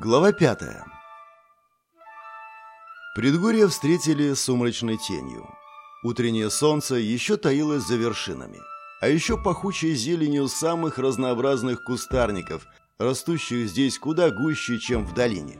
Глава пятая. Предгорье встретили сумрачной тенью. Утреннее солнце еще таилось за вершинами, а еще пахучей зеленью самых разнообразных кустарников, растущих здесь куда гуще, чем в долине.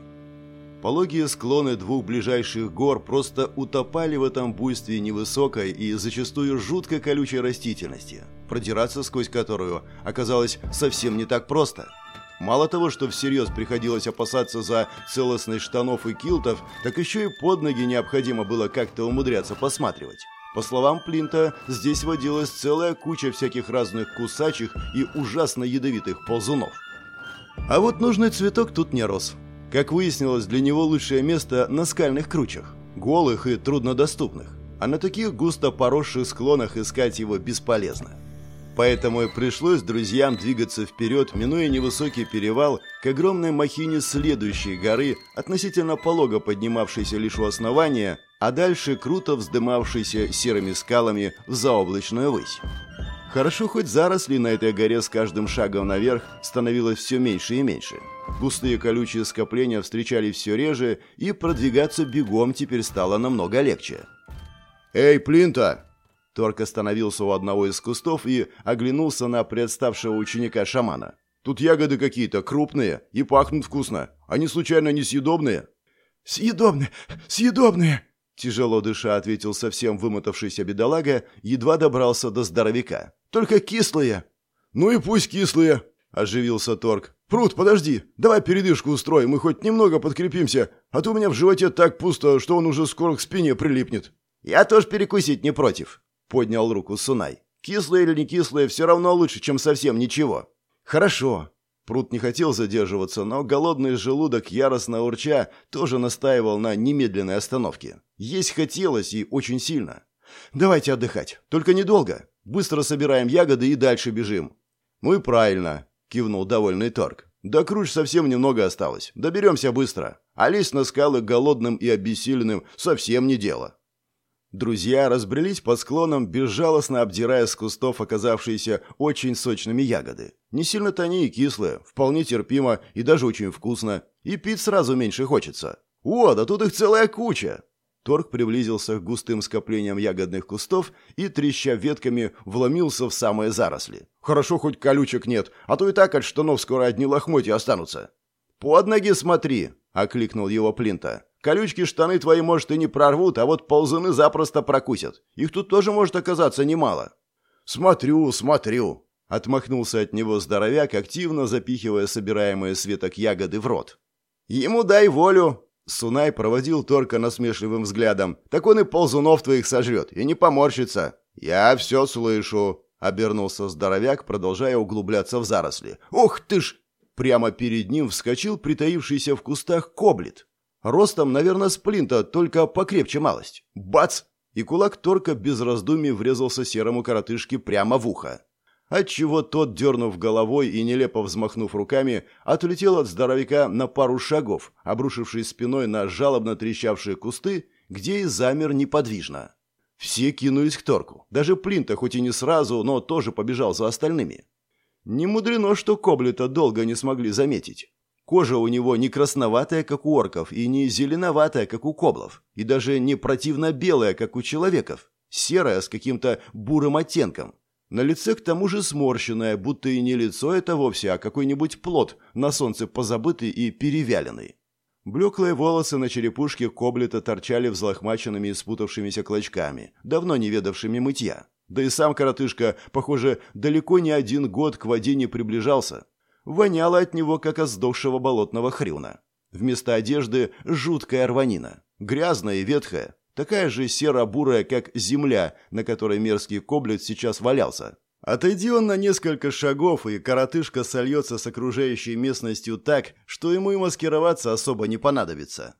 Пологие склоны двух ближайших гор просто утопали в этом буйстве невысокой и зачастую жутко колючей растительности, продираться сквозь которую оказалось совсем не так просто – Мало того, что всерьез приходилось опасаться за целостность штанов и килтов, так еще и под ноги необходимо было как-то умудряться посматривать. По словам Плинта, здесь водилась целая куча всяких разных кусачих и ужасно ядовитых ползунов. А вот нужный цветок тут не рос. Как выяснилось, для него лучшее место на скальных кручах, голых и труднодоступных. А на таких густо поросших склонах искать его бесполезно. Поэтому и пришлось друзьям двигаться вперед, минуя невысокий перевал, к огромной махине следующей горы, относительно полого поднимавшейся лишь у основания, а дальше круто вздымавшейся серыми скалами в заоблачную высь. Хорошо, хоть заросли на этой горе с каждым шагом наверх становилось все меньше и меньше. Густые колючие скопления встречали все реже, и продвигаться бегом теперь стало намного легче. «Эй, Плинта!» Торг остановился у одного из кустов и оглянулся на представшего ученика-шамана. «Тут ягоды какие-то крупные и пахнут вкусно. Они случайно не съедобные?» «Съедобные! Съедобные!» Тяжело дыша ответил совсем вымотавшийся бедолага, едва добрался до здоровяка. «Только кислые!» «Ну и пусть кислые!» – оживился Торг. «Пруд, подожди, давай передышку устроим, мы хоть немного подкрепимся, а то у меня в животе так пусто, что он уже скоро к спине прилипнет». «Я тоже перекусить не против», поднял руку Сунай. «Кислые или не кислые, все равно лучше, чем совсем ничего». «Хорошо». Прут не хотел задерживаться, но голодный желудок, яростно урча, тоже настаивал на немедленной остановке. Есть хотелось и очень сильно. «Давайте отдыхать, только недолго. Быстро собираем ягоды и дальше бежим». «Ну и правильно», — кивнул довольный Торг. «До круч совсем немного осталось. Доберемся быстро. А лезть на скалы голодным и обессиленным совсем не дело». Друзья разбрелись по склонам, безжалостно обдирая с кустов оказавшиеся очень сочными ягоды. Не сильно-то они и кислые, вполне терпимо и даже очень вкусно. И пить сразу меньше хочется. О, да тут их целая куча! Торг приблизился к густым скоплениям ягодных кустов и, треща ветками, вломился в самые заросли. Хорошо, хоть колючек нет, а то и так от штанов скоро одни лохмотья останутся. «Под ноги смотри!» — окликнул его Плинта. Колючки штаны твои, может, и не прорвут, а вот ползуны запросто прокусят. Их тут тоже может оказаться немало». «Смотрю, смотрю», — отмахнулся от него здоровяк, активно запихивая собираемые с веток ягоды в рот. «Ему дай волю!» Сунай проводил Торка насмешливым взглядом. «Так он и ползунов твоих сожрет, и не поморщится». «Я все слышу», — обернулся здоровяк, продолжая углубляться в заросли. «Ух ты ж!» Прямо перед ним вскочил притаившийся в кустах коблет. Ростом, наверное, сплинта, только покрепче малость. Бац! И кулак Торка без раздумий врезался серому коротышке прямо в ухо. Отчего тот, дернув головой и нелепо взмахнув руками, отлетел от здоровяка на пару шагов, обрушившись спиной на жалобно трещавшие кусты, где и замер неподвижно. Все кинулись к Торку. Даже Плинта, хоть и не сразу, но тоже побежал за остальными. Не мудрено, что Коблета долго не смогли заметить. Кожа у него не красноватая, как у орков, и не зеленоватая, как у коблов, и даже не противно белая, как у человеков, серая с каким-то бурым оттенком. На лице к тому же сморщенное, будто и не лицо это вовсе, а какой-нибудь плод, на солнце позабытый и перевяленный. Блеклые волосы на черепушке коблета торчали взлохмаченными и спутавшимися клочками, давно не ведавшими мытья. Да и сам коротышка, похоже, далеко не один год к воде не приближался, воняло от него, как от болотного хрюна. Вместо одежды жуткая рванина, грязная и ветхая, такая же серо-бурая, как земля, на которой мерзкий коблет сейчас валялся. Отойди он на несколько шагов, и коротышка сольется с окружающей местностью так, что ему и маскироваться особо не понадобится.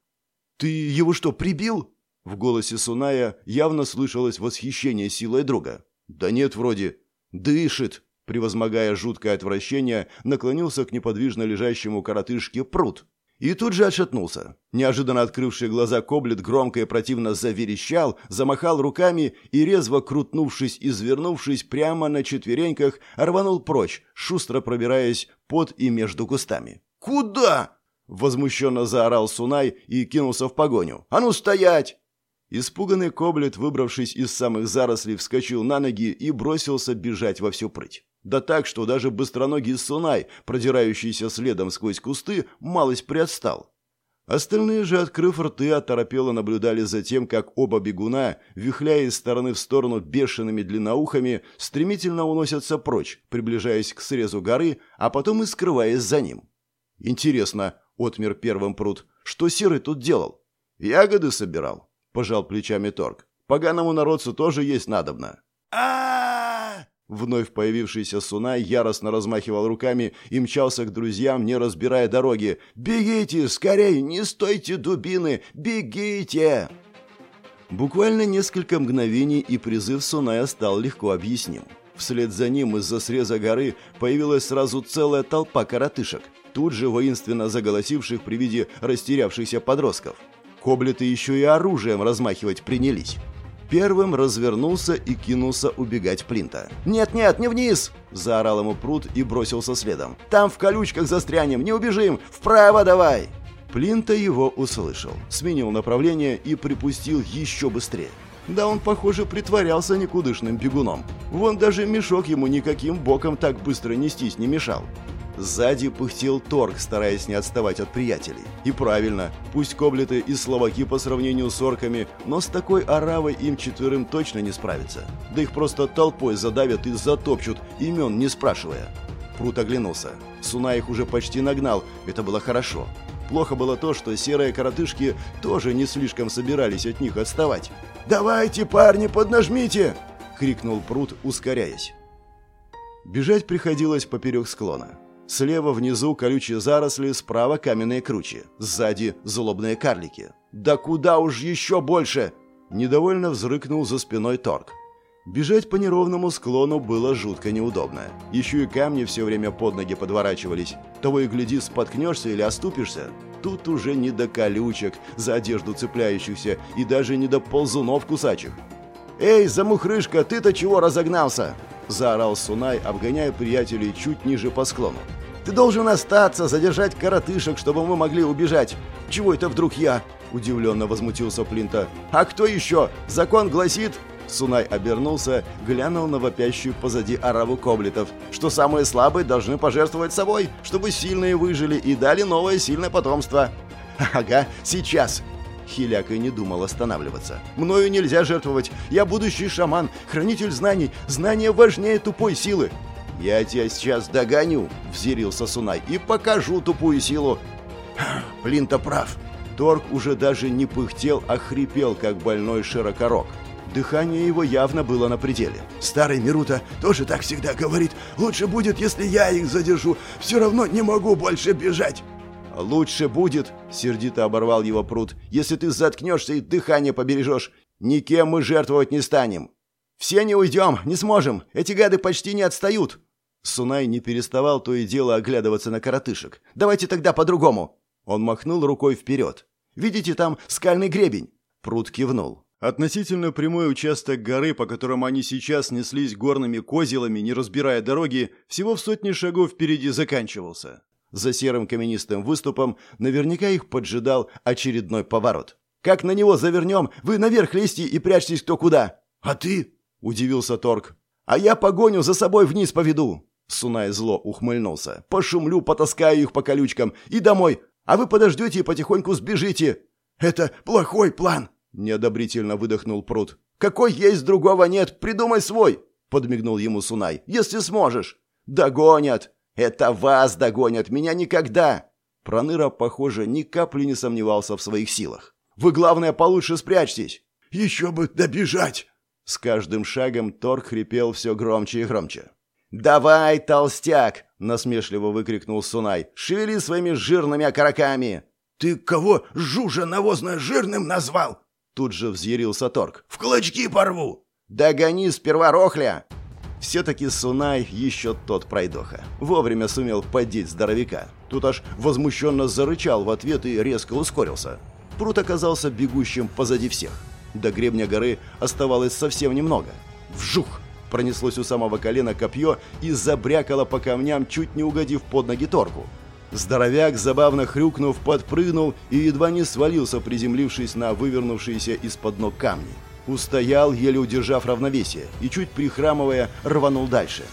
«Ты его что, прибил?» В голосе Суная явно слышалось восхищение силой друга. «Да нет, вроде. Дышит!» Превозмогая жуткое отвращение, наклонился к неподвижно лежащему коротышке пруд. И тут же отшатнулся. Неожиданно открывший глаза Коблет громко и противно заверещал, замахал руками и, резво крутнувшись и извернувшись прямо на четвереньках, рванул прочь, шустро пробираясь под и между кустами. «Куда?» Возмущенно заорал Сунай и кинулся в погоню. «А ну стоять!» Испуганный Коблет, выбравшись из самых зарослей, вскочил на ноги и бросился бежать во всю прыть. Да так, что даже быстроногий Сунай, продирающийся следом сквозь кусты, малость приотстал. Остальные же, открыв рты, оторопело наблюдали за тем, как оба бегуна, вихляя из стороны в сторону бешеными длинноухами, стремительно уносятся прочь, приближаясь к срезу горы, а потом и скрываясь за ним. «Интересно», — отмер первым пруд, — «что Серый тут делал?» «Ягоды собирал», — пожал плечами Торг. «Поганому народцу тоже есть надобно». а Вновь появившийся Сунай яростно размахивал руками и мчался к друзьям, не разбирая дороги. «Бегите, скорей! Не стойте, дубины! Бегите!» Буквально несколько мгновений, и призыв Суная стал легко объясним. Вслед за ним из-за среза горы появилась сразу целая толпа коротышек, тут же воинственно заголосивших при виде растерявшихся подростков. Коблеты еще и оружием размахивать принялись. Первым развернулся и кинулся убегать Плинта. «Нет-нет, не вниз!» – заорал ему пруд и бросился следом. «Там в колючках застрянем, не убежим! Вправо давай!» Плинта его услышал, сменил направление и припустил еще быстрее. Да он, похоже, притворялся никудышным бегуном. Вон даже мешок ему никаким боком так быстро нестись не мешал. Сзади пыхтел торг, стараясь не отставать от приятелей. И правильно, пусть коблеты и словаки по сравнению с орками, но с такой оравой им четверым точно не справиться. Да их просто толпой задавят и затопчут, имен не спрашивая. Прут оглянулся. Суна их уже почти нагнал, это было хорошо. Плохо было то, что серые коротышки тоже не слишком собирались от них отставать. «Давайте, парни, поднажмите!» — крикнул Прут, ускоряясь. Бежать приходилось поперек склона. Слева внизу колючие заросли, справа каменные кручи. Сзади злобные карлики. «Да куда уж еще больше!» Недовольно взрыкнул за спиной торг. Бежать по неровному склону было жутко неудобно. Еще и камни все время под ноги подворачивались. Того и гляди, споткнешься или оступишься. Тут уже не до колючек, за одежду цепляющихся, и даже не до ползунов кусачих. «Эй, замухрышка, ты-то чего разогнался?» Заорал Сунай, обгоняя приятелей чуть ниже по склону. Ты должен остаться, задержать коротышек, чтобы мы могли убежать. Чего это вдруг я? Удивленно возмутился Плинта. А кто еще? Закон гласит... Сунай обернулся, глянул на вопящую позади ораву коблетов, что самые слабые должны пожертвовать собой, чтобы сильные выжили и дали новое сильное потомство. «Ага, сейчас!» Хиляк и не думал останавливаться. «Мною нельзя жертвовать. Я будущий шаман, хранитель знаний. Знания важнее тупой силы. «Я тебя сейчас догоню», — взирился Сунай, — «и покажу тупую силу». Плинта прав. Торг уже даже не пыхтел, а хрипел, как больной широкорог. Дыхание его явно было на пределе. «Старый Мирута тоже так всегда говорит. Лучше будет, если я их задержу. Все равно не могу больше бежать». «Лучше будет», — сердито оборвал его пруд, «если ты заткнешься и дыхание побережешь. Никем мы жертвовать не станем». «Все не уйдем, не сможем. Эти гады почти не отстают», Сунай не переставал то и дело оглядываться на коротышек. «Давайте тогда по-другому!» Он махнул рукой вперед. «Видите там скальный гребень?» Пруд кивнул. Относительно прямой участок горы, по которому они сейчас неслись горными козелами, не разбирая дороги, всего в сотни шагов впереди заканчивался. За серым каменистым выступом наверняка их поджидал очередной поворот. «Как на него завернем, вы наверх лезьте и прячьтесь кто куда!» «А ты?» – удивился Торг. «А я погоню за собой вниз поведу!» Сунай зло ухмыльнулся. «Пошумлю, потаскаю их по колючкам и домой, а вы подождете и потихоньку сбежите». «Это плохой план!» — неодобрительно выдохнул Пруд. «Какой есть, другого нет, придумай свой!» — подмигнул ему Сунай. «Если сможешь!» «Догонят! Это вас догонят, меня никогда!» Проныра, похоже, ни капли не сомневался в своих силах. «Вы, главное, получше спрячьтесь!» «Еще бы добежать!» С каждым шагом Торг хрипел все громче и громче. «Давай, толстяк!» — насмешливо выкрикнул Сунай. «Шевели своими жирными окороками!» «Ты кого жужа навозно-жирным назвал?» Тут же взъярился Торг. «В клочки порву!» «Догони сперва рохля!» Все-таки Сунай еще тот пройдоха. Вовремя сумел поддеть здоровяка. Тут аж возмущенно зарычал в ответ и резко ускорился. Прут оказался бегущим позади всех. До гребня горы оставалось совсем немного. Вжух! Пронеслось у самого колена копье и забрякало по камням, чуть не угодив под ноги торгу. Здоровяк, забавно хрюкнув, подпрыгнул и едва не свалился, приземлившись на вывернувшиеся из-под ног камни. Устоял, еле удержав равновесие, и чуть прихрамывая, рванул дальше.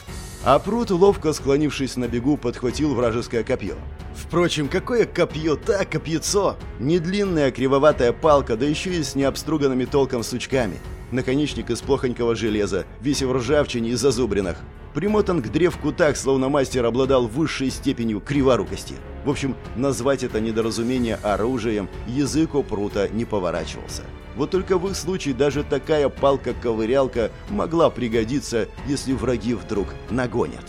А Прут, ловко склонившись на бегу, подхватил вражеское копье. Впрочем, какое копье, так копьецо! Не длинная кривоватая палка, да еще и с необструганными толком сучками. Наконечник из плохонького железа, весь в ржавчине и зазубринах. Примотан к древку так, словно мастер обладал высшей степенью криворукости. В общем, назвать это недоразумение оружием язык у Прута не поворачивался. Вот только в их случае даже такая палка-ковырялка могла пригодиться, если враги вдруг нагонят.